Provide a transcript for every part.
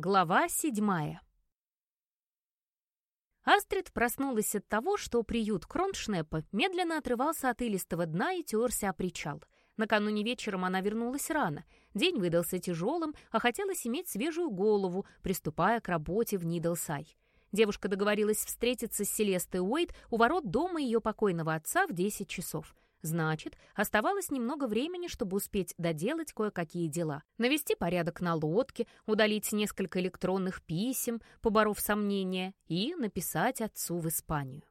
Глава седьмая. Астрид проснулась от того, что приют Кроншнепа медленно отрывался от илистого дна и терся о причал. Накануне вечером она вернулась рано. День выдался тяжелым, а хотелось иметь свежую голову, приступая к работе в Нидлсай. Девушка договорилась встретиться с Селестой Уэйт у ворот дома ее покойного отца в 10 часов — Значит, оставалось немного времени, чтобы успеть доделать кое-какие дела. Навести порядок на лодке, удалить несколько электронных писем, поборов сомнения, и написать отцу в Испанию.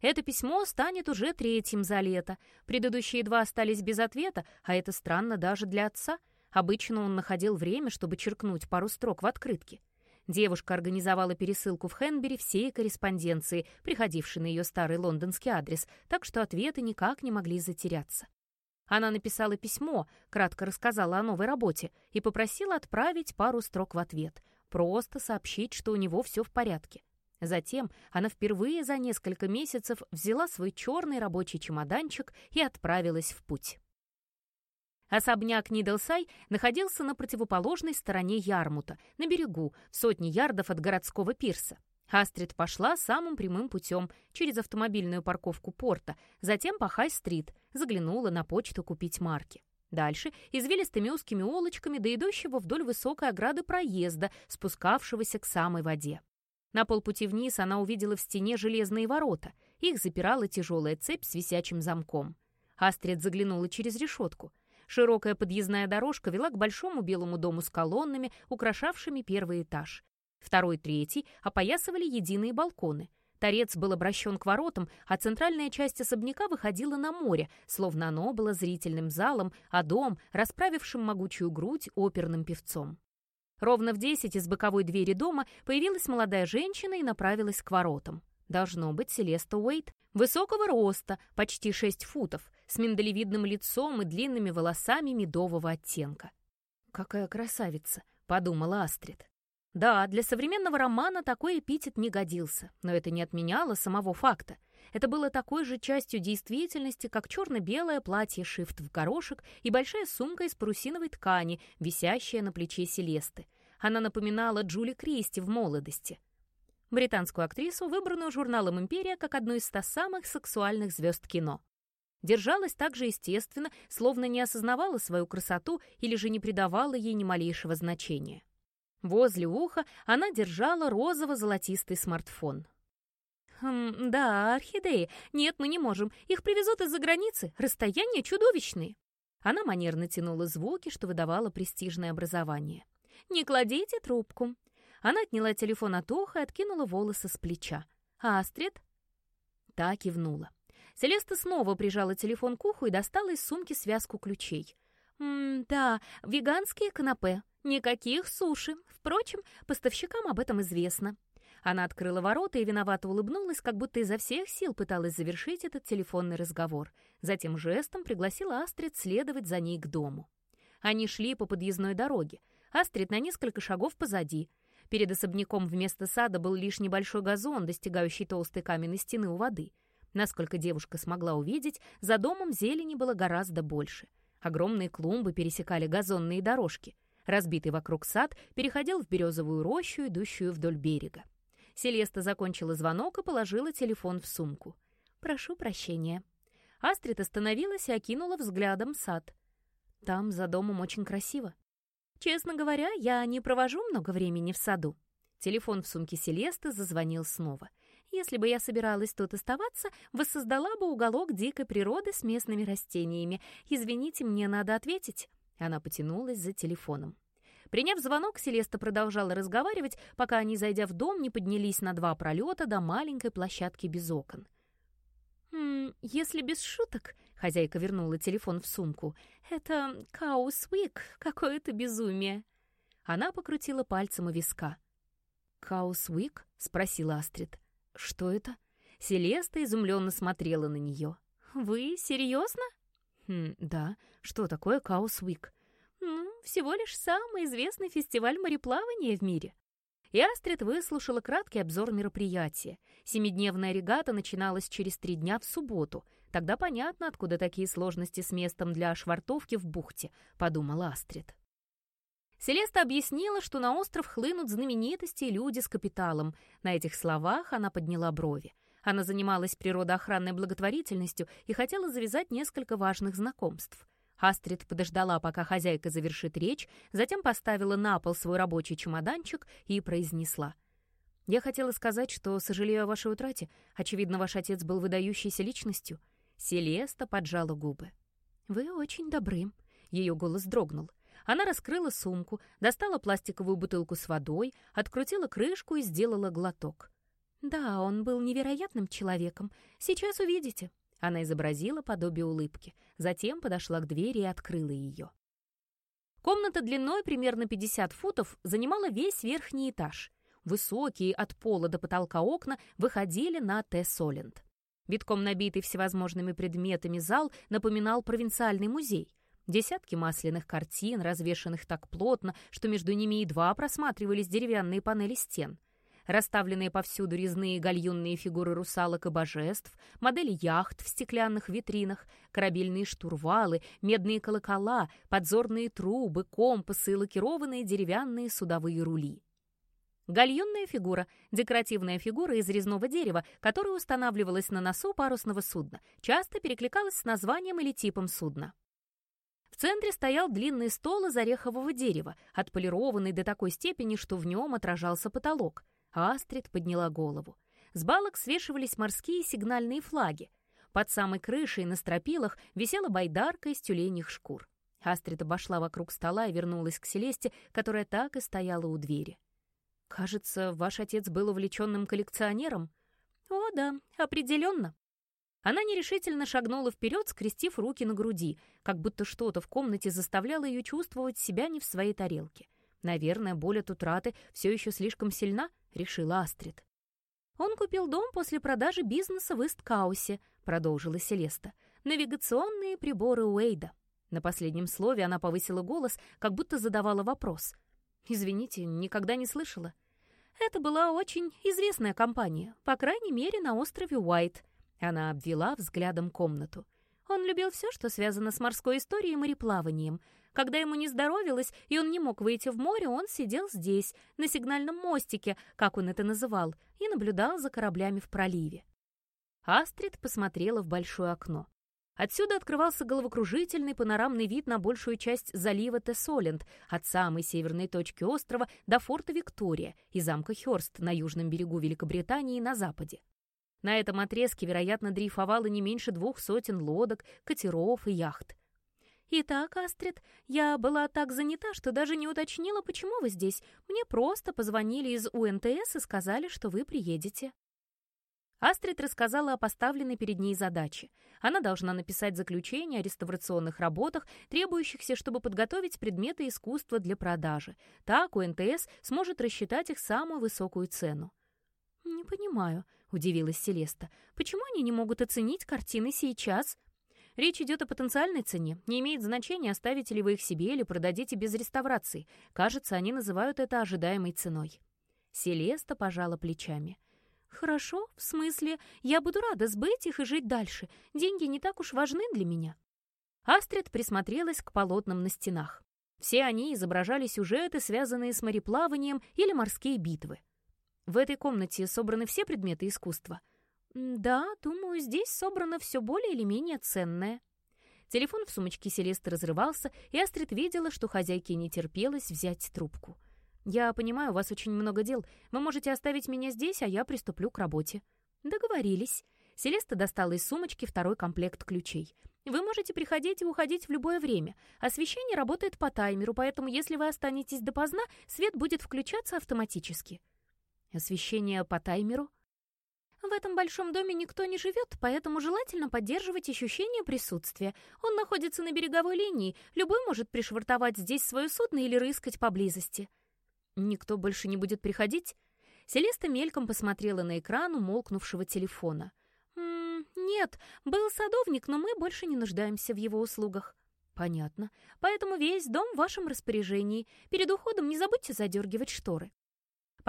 Это письмо станет уже третьим за лето. Предыдущие два остались без ответа, а это странно даже для отца. Обычно он находил время, чтобы черкнуть пару строк в открытке. Девушка организовала пересылку в Хенбери всей корреспонденции, приходившей на ее старый лондонский адрес, так что ответы никак не могли затеряться. Она написала письмо, кратко рассказала о новой работе и попросила отправить пару строк в ответ, просто сообщить, что у него все в порядке. Затем она впервые за несколько месяцев взяла свой черный рабочий чемоданчик и отправилась в путь. Особняк Нидлсай находился на противоположной стороне Ярмута, на берегу, в сотни ярдов от городского пирса. Астрид пошла самым прямым путем, через автомобильную парковку порта, затем по Хай-стрит, заглянула на почту купить марки. Дальше извилистыми узкими улочками до идущего вдоль высокой ограды проезда, спускавшегося к самой воде. На полпути вниз она увидела в стене железные ворота. Их запирала тяжелая цепь с висячим замком. Астрид заглянула через решетку. Широкая подъездная дорожка вела к большому белому дому с колоннами, украшавшими первый этаж. Второй, третий опоясывали единые балконы. Торец был обращен к воротам, а центральная часть особняка выходила на море, словно оно было зрительным залом, а дом — расправившим могучую грудь оперным певцом. Ровно в десять из боковой двери дома появилась молодая женщина и направилась к воротам. Должно быть Селеста Уэйт, высокого роста, почти 6 футов, с миндалевидным лицом и длинными волосами медового оттенка. «Какая красавица!» — подумала Астрид. Да, для современного романа такой эпитет не годился, но это не отменяло самого факта. Это было такой же частью действительности, как черно-белое платье шифт в горошек и большая сумка из парусиновой ткани, висящая на плече Селесты. Она напоминала Джули Кристи в молодости — британскую актрису, выбранную журналом «Империя» как одну из ста самых сексуальных звезд кино. Держалась так же естественно, словно не осознавала свою красоту или же не придавала ей ни малейшего значения. Возле уха она держала розово-золотистый смартфон. «Хм, да, орхидеи. Нет, мы не можем. Их привезут из-за границы. Расстояния чудовищные». Она манерно тянула звуки, что выдавало престижное образование. «Не кладите трубку. Она отняла телефон от уха и откинула волосы с плеча. «А Астрид?» Та кивнула. Селеста снова прижала телефон к уху и достала из сумки связку ключей. «М «Да, веганские канапе. Никаких суши. Впрочем, поставщикам об этом известно». Она открыла ворота и виновато улыбнулась, как будто изо всех сил пыталась завершить этот телефонный разговор. Затем жестом пригласила Астрид следовать за ней к дому. Они шли по подъездной дороге. Астрид на несколько шагов позади. Перед особняком вместо сада был лишь небольшой газон, достигающий толстой каменной стены у воды. Насколько девушка смогла увидеть, за домом зелени было гораздо больше. Огромные клумбы пересекали газонные дорожки. Разбитый вокруг сад переходил в березовую рощу, идущую вдоль берега. Селеста закончила звонок и положила телефон в сумку. «Прошу прощения». Астрид остановилась и окинула взглядом сад. «Там за домом очень красиво. Честно говоря, я не провожу много времени в саду. Телефон в сумке Селесты зазвонил снова. Если бы я собиралась тут оставаться, воссоздала бы уголок дикой природы с местными растениями. Извините, мне надо ответить. Она потянулась за телефоном. Приняв звонок, Селеста продолжала разговаривать, пока они, зайдя в дом, не поднялись на два пролета до маленькой площадки без окон. «М если без шуток», — хозяйка вернула телефон в сумку, «это Каусвик, какое-то безумие». Она покрутила пальцем у виска. «Каусвик?» — спросила Астрид. «Что это?» Селеста изумленно смотрела на нее. «Вы серьезно?» «Хм, да. Что такое Каусвик?» «Ну, всего лишь самый известный фестиваль мореплавания в мире. И Астрид выслушала краткий обзор мероприятия. Семидневная регата начиналась через три дня в субботу. Тогда понятно, откуда такие сложности с местом для швартовки в бухте, подумала Астрид. Селеста объяснила, что на остров хлынут знаменитости и люди с капиталом. На этих словах она подняла брови. Она занималась природоохранной благотворительностью и хотела завязать несколько важных знакомств. Астрид подождала, пока хозяйка завершит речь, затем поставила на пол свой рабочий чемоданчик и произнесла. «Я хотела сказать, что сожалею о вашей утрате. Очевидно, ваш отец был выдающейся личностью». Селеста поджала губы. «Вы очень добры». Ее голос дрогнул. Она раскрыла сумку, достала пластиковую бутылку с водой, открутила крышку и сделала глоток. «Да, он был невероятным человеком. Сейчас увидите». Она изобразила подобие улыбки, затем подошла к двери и открыла ее. Комната длиной примерно 50 футов занимала весь верхний этаж. Высокие от пола до потолка окна выходили на Т-Соленд. Битком набитый всевозможными предметами зал напоминал провинциальный музей. Десятки масляных картин, развешанных так плотно, что между ними едва просматривались деревянные панели стен. Расставленные повсюду резные гальюнные фигуры русалок и божеств, модели яхт в стеклянных витринах, корабельные штурвалы, медные колокола, подзорные трубы, компасы и лакированные деревянные судовые рули. Гальюнная фигура — декоративная фигура из резного дерева, которая устанавливалась на носу парусного судна, часто перекликалась с названием или типом судна центре стоял длинный стол из орехового дерева, отполированный до такой степени, что в нем отражался потолок. Астрид подняла голову. С балок свешивались морские сигнальные флаги. Под самой крышей на стропилах висела байдарка из тюленьих шкур. Астрид обошла вокруг стола и вернулась к Селесте, которая так и стояла у двери. «Кажется, ваш отец был увлеченным коллекционером?» «О, да, определенно. Она нерешительно шагнула вперед, скрестив руки на груди, как будто что-то в комнате заставляло ее чувствовать себя не в своей тарелке. «Наверное, боль от утраты все еще слишком сильна», — решила Астрид. «Он купил дом после продажи бизнеса в Исткаусе», — продолжила Селеста. «Навигационные приборы Уэйда». На последнем слове она повысила голос, как будто задавала вопрос. «Извините, никогда не слышала». Это была очень известная компания, по крайней мере, на острове Уайт. Она обвела взглядом комнату. Он любил все, что связано с морской историей и мореплаванием. Когда ему не здоровилось, и он не мог выйти в море, он сидел здесь, на сигнальном мостике, как он это называл, и наблюдал за кораблями в проливе. Астрид посмотрела в большое окно. Отсюда открывался головокружительный панорамный вид на большую часть залива Тессоленд, от самой северной точки острова до форта Виктория и замка Хёрст на южном берегу Великобритании на западе. На этом отрезке, вероятно, дрейфовало не меньше двух сотен лодок, катеров и яхт. «Итак, Астрид, я была так занята, что даже не уточнила, почему вы здесь. Мне просто позвонили из УНТС и сказали, что вы приедете». Астрид рассказала о поставленной перед ней задаче. Она должна написать заключение о реставрационных работах, требующихся, чтобы подготовить предметы искусства для продажи. Так УНТС сможет рассчитать их самую высокую цену. «Не понимаю», — удивилась Селеста. «Почему они не могут оценить картины сейчас?» «Речь идет о потенциальной цене. Не имеет значения, оставите ли вы их себе или продадите без реставрации. Кажется, они называют это ожидаемой ценой». Селеста пожала плечами. «Хорошо, в смысле, я буду рада сбыть их и жить дальше. Деньги не так уж важны для меня». Астрид присмотрелась к полотнам на стенах. Все они изображали сюжеты, связанные с мореплаванием или морские битвы. В этой комнате собраны все предметы искусства? Да, думаю, здесь собрано все более или менее ценное. Телефон в сумочке Селесты разрывался, и Астрид видела, что хозяйке не терпелось взять трубку. «Я понимаю, у вас очень много дел. Вы можете оставить меня здесь, а я приступлю к работе». «Договорились». Селеста достала из сумочки второй комплект ключей. «Вы можете приходить и уходить в любое время. Освещение работает по таймеру, поэтому если вы останетесь допоздна, свет будет включаться автоматически». Освещение по таймеру? В этом большом доме никто не живет, поэтому желательно поддерживать ощущение присутствия. Он находится на береговой линии, любой может пришвартовать здесь свое судно или рыскать поблизости. Никто больше не будет приходить? Селеста мельком посмотрела на экран умолкнувшего телефона. «М -м, «Нет, был садовник, но мы больше не нуждаемся в его услугах». «Понятно. Поэтому весь дом в вашем распоряжении. Перед уходом не забудьте задергивать шторы».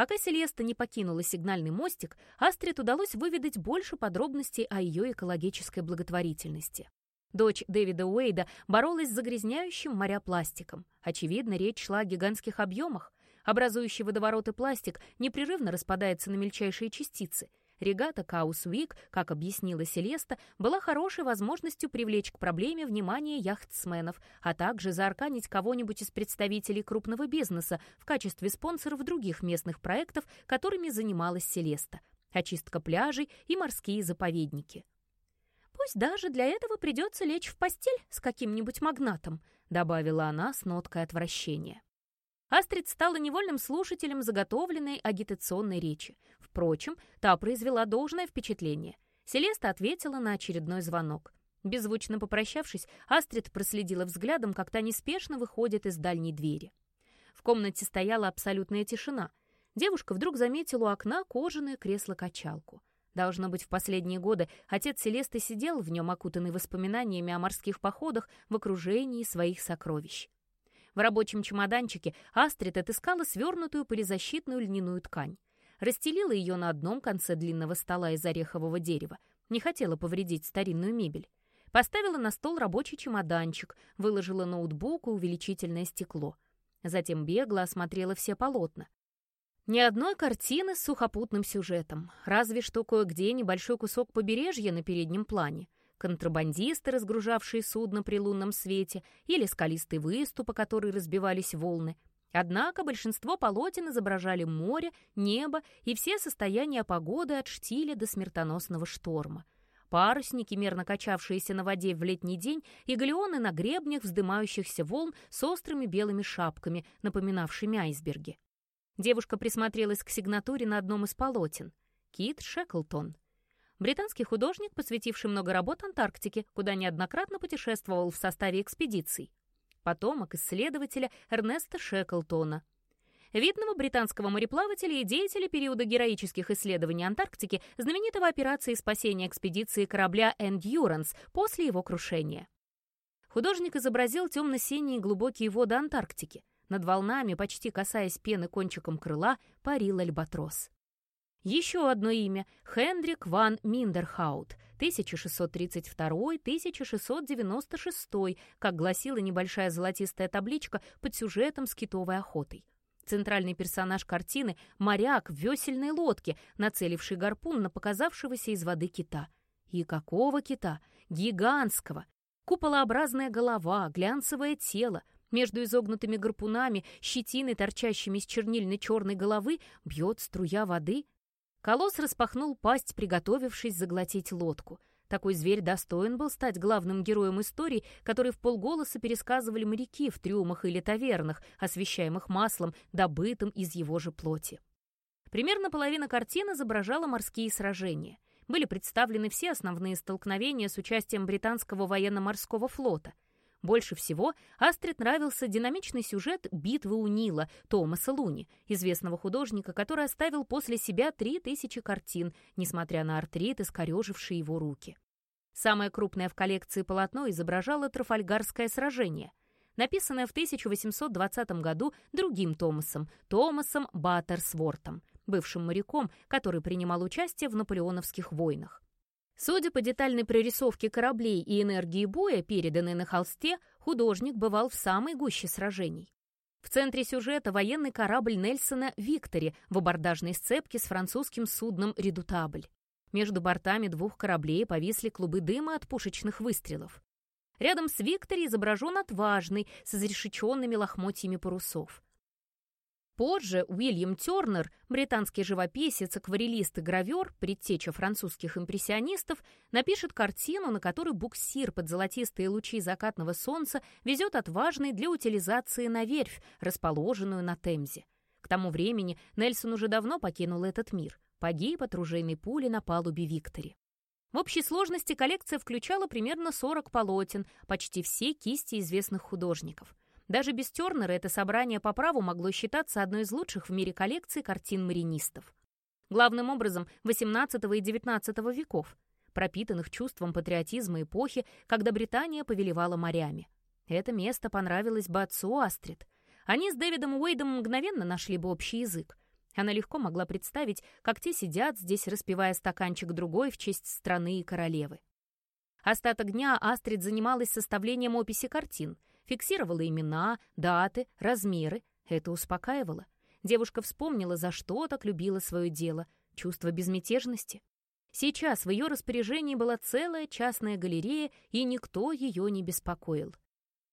Пока Селеста не покинула сигнальный мостик, Астрид удалось выведать больше подробностей о ее экологической благотворительности. Дочь Дэвида Уэйда боролась с загрязняющим моря пластиком. Очевидно, речь шла о гигантских объемах. Образующий водовороты пластик непрерывно распадается на мельчайшие частицы. Регата Каус-Вик, как объяснила Селеста, была хорошей возможностью привлечь к проблеме внимание яхтсменов, а также заарканить кого-нибудь из представителей крупного бизнеса в качестве спонсоров других местных проектов, которыми занималась Селеста — очистка пляжей и морские заповедники. «Пусть даже для этого придется лечь в постель с каким-нибудь магнатом», добавила она с ноткой отвращения. Астрид стала невольным слушателем заготовленной агитационной речи. Впрочем, та произвела должное впечатление. Селеста ответила на очередной звонок. Беззвучно попрощавшись, Астрид проследила взглядом, как та неспешно выходит из дальней двери. В комнате стояла абсолютная тишина. Девушка вдруг заметила у окна кожаное кресло-качалку. Должно быть, в последние годы отец Селесты сидел в нем, окутанный воспоминаниями о морских походах в окружении своих сокровищ. В рабочем чемоданчике Астрид отыскала свернутую полизащитную льняную ткань. Расстелила ее на одном конце длинного стола из орехового дерева. Не хотела повредить старинную мебель. Поставила на стол рабочий чемоданчик, выложила ноутбук и увеличительное стекло. Затем бегло осмотрела все полотна. Ни одной картины с сухопутным сюжетом, разве что кое-где небольшой кусок побережья на переднем плане, контрабандисты, разгружавшие судно при лунном свете, или скалистый выступ, по который разбивались волны. Однако большинство полотен изображали море, небо и все состояния погоды от штиля до смертоносного шторма. Парусники, мерно качавшиеся на воде в летний день, и галеоны на гребнях вздымающихся волн с острыми белыми шапками, напоминавшими айсберги. Девушка присмотрелась к сигнатуре на одном из полотен. Кит Шеклтон. Британский художник, посвятивший много работ Антарктике, куда неоднократно путешествовал в составе экспедиций. Потомок исследователя Эрнеста Шеклтона. Видного британского мореплавателя и деятеля периода героических исследований Антарктики, знаменитого операции спасения экспедиции корабля «Эндюранс» после его крушения. Художник изобразил темно-синие глубокие воды Антарктики. Над волнами, почти касаясь пены кончиком крыла, парил альбатрос. Еще одно имя — Хендрик ван Миндерхаут, 1632-1696, как гласила небольшая золотистая табличка под сюжетом с китовой охотой. Центральный персонаж картины — моряк в весельной лодке, нацеливший гарпун на показавшегося из воды кита. И какого кита? Гигантского! Куполообразная голова, глянцевое тело, между изогнутыми гарпунами, щетиной, торчащими из чернильной черной головы, бьет струя воды. Колосс распахнул пасть, приготовившись заглотить лодку. Такой зверь достоин был стать главным героем истории, который в полголоса пересказывали моряки в трюмах или тавернах, освещаемых маслом, добытым из его же плоти. Примерно половина картины изображала морские сражения. Были представлены все основные столкновения с участием британского военно-морского флота — больше всего Астрид нравился динамичный сюжет «Битвы у Нила» Томаса Луни, известного художника, который оставил после себя три тысячи картин, несмотря на артрит, искореживший его руки. Самое крупное в коллекции полотно изображало Трафальгарское сражение, написанное в 1820 году другим Томасом, Томасом Баттерсвортом, бывшим моряком, который принимал участие в наполеоновских войнах. Судя по детальной прорисовке кораблей и энергии боя, переданной на холсте, художник бывал в самой гуще сражений. В центре сюжета военный корабль Нельсона «Виктори» в абордажной сцепке с французским судном «Редутабль». Между бортами двух кораблей повисли клубы дыма от пушечных выстрелов. Рядом с «Виктори» изображен отважный, с изрешеченными лохмотьями парусов. Позже Уильям Тернер, британский живописец, акварелист и гравер, предтеча французских импрессионистов, напишет картину, на которой буксир под золотистые лучи закатного солнца везет отважный для утилизации на верфь, расположенную на Темзе. К тому времени Нельсон уже давно покинул этот мир, погиб от ружейной пули на палубе Виктори. В общей сложности коллекция включала примерно 40 полотен, почти все кисти известных художников. Даже без Тернера это собрание по праву могло считаться одной из лучших в мире коллекций картин маринистов. Главным образом XVIII и XIX веков, пропитанных чувством патриотизма эпохи, когда Британия повелевала морями. Это место понравилось бы отцу Астрид. Они с Дэвидом Уэйдом мгновенно нашли бы общий язык. Она легко могла представить, как те сидят здесь, распивая стаканчик другой в честь страны и королевы. Остаток дня Астрид занималась составлением описи картин, фиксировала имена, даты, размеры. Это успокаивало. Девушка вспомнила, за что так любила свое дело — чувство безмятежности. Сейчас в ее распоряжении была целая частная галерея, и никто ее не беспокоил.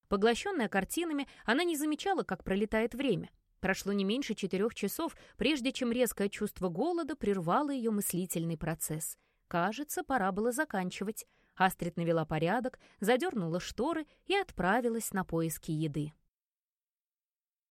Поглощенная картинами, она не замечала, как пролетает время. Прошло не меньше четырех часов, прежде чем резкое чувство голода прервало ее мыслительный процесс. Кажется, пора было заканчивать. Астрид навела порядок, задернула шторы и отправилась на поиски еды.